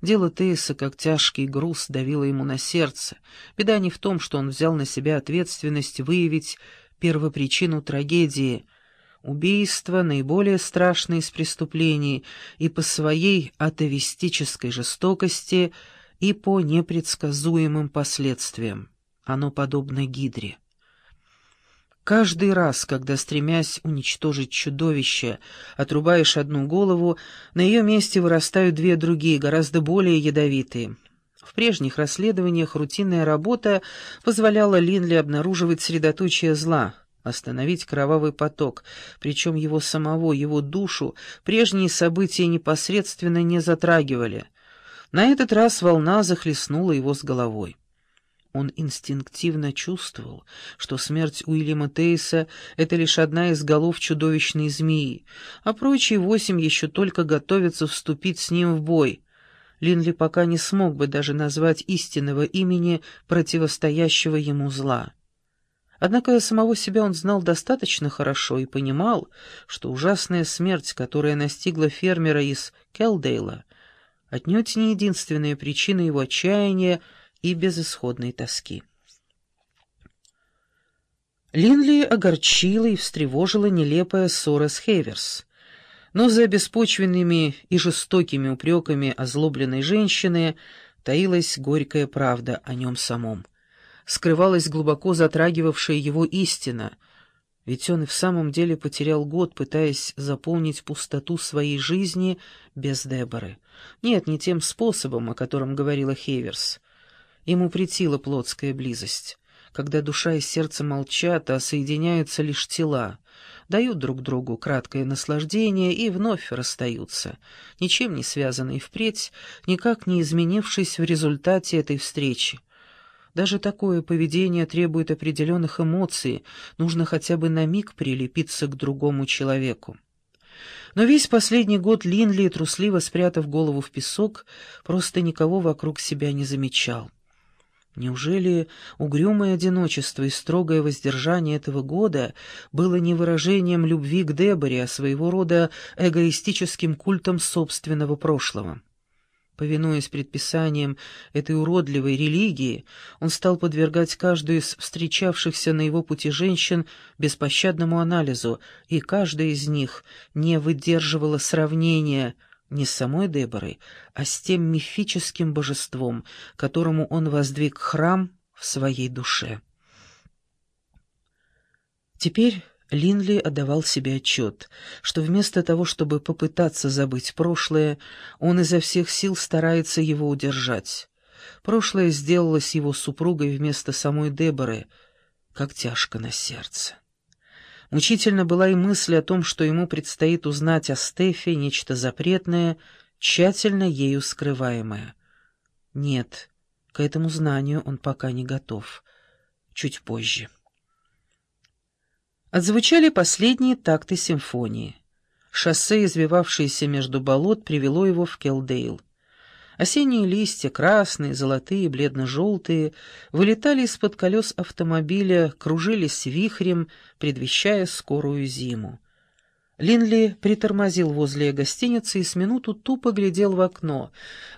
Дело Тейса, как тяжкий груз, давило ему на сердце. Беда не в том, что он взял на себя ответственность выявить первопричину трагедии — Убийство — наиболее страшное из преступлений и по своей атовистической жестокости, и по непредсказуемым последствиям. Оно подобно гидре. Каждый раз, когда, стремясь уничтожить чудовище, отрубаешь одну голову, на ее месте вырастают две другие, гораздо более ядовитые. В прежних расследованиях рутинная работа позволяла Линли обнаруживать средоточие зла — остановить кровавый поток, причем его самого, его душу, прежние события непосредственно не затрагивали. На этот раз волна захлестнула его с головой. Он инстинктивно чувствовал, что смерть Уильяма Тейса — это лишь одна из голов чудовищной змеи, а прочие восемь еще только готовятся вступить с ним в бой. Линли пока не смог бы даже назвать истинного имени противостоящего ему зла. Однако самого себя он знал достаточно хорошо и понимал, что ужасная смерть, которая настигла фермера из Келдейла, отнюдь не единственная причина его отчаяния и безысходной тоски. Линли огорчила и встревожила нелепая ссора с Хейверс. Но за беспочвенными и жестокими упреками озлобленной женщины таилась горькая правда о нем самом — скрывалась глубоко затрагивавшая его истина, ведь он и в самом деле потерял год, пытаясь заполнить пустоту своей жизни без Деборы. Нет, не тем способом, о котором говорила Хейверс. Ему претила плотская близость, когда душа и сердце молчат, а соединяются лишь тела, дают друг другу краткое наслаждение и вновь расстаются, ничем не связанные впредь, никак не изменившись в результате этой встречи. Даже такое поведение требует определенных эмоций, нужно хотя бы на миг прилепиться к другому человеку. Но весь последний год Линли, трусливо спрятав голову в песок, просто никого вокруг себя не замечал. Неужели угрюмое одиночество и строгое воздержание этого года было не выражением любви к Деборе, а своего рода эгоистическим культом собственного прошлого? Повинуясь предписаниям этой уродливой религии, он стал подвергать каждую из встречавшихся на его пути женщин беспощадному анализу, и каждая из них не выдерживала сравнения не с самой Деборой, а с тем мифическим божеством, которому он воздвиг храм в своей душе. Теперь Линли отдавал себе отчет, что вместо того, чтобы попытаться забыть прошлое, он изо всех сил старается его удержать. Прошлое сделалось его супругой вместо самой Деборы, как тяжко на сердце. Мучительно была и мысль о том, что ему предстоит узнать о Стефе нечто запретное, тщательно ею скрываемое. Нет, к этому знанию он пока не готов. Чуть позже. Отзвучали последние такты симфонии. Шоссе, извивавшееся между болот, привело его в Келдейл. Осенние листья, красные, золотые, бледно-желтые, вылетали из-под колес автомобиля, кружились вихрем, предвещая скорую зиму. Линли притормозил возле гостиницы и с минуту тупо глядел в окно,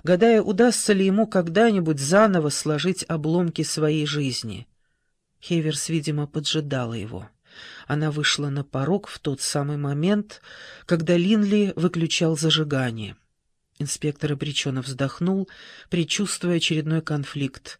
гадая, удастся ли ему когда-нибудь заново сложить обломки своей жизни. Хеверс, видимо, поджидала его. Она вышла на порог в тот самый момент, когда Линли выключал зажигание. Инспектор обреченно вздохнул, предчувствуя очередной конфликт,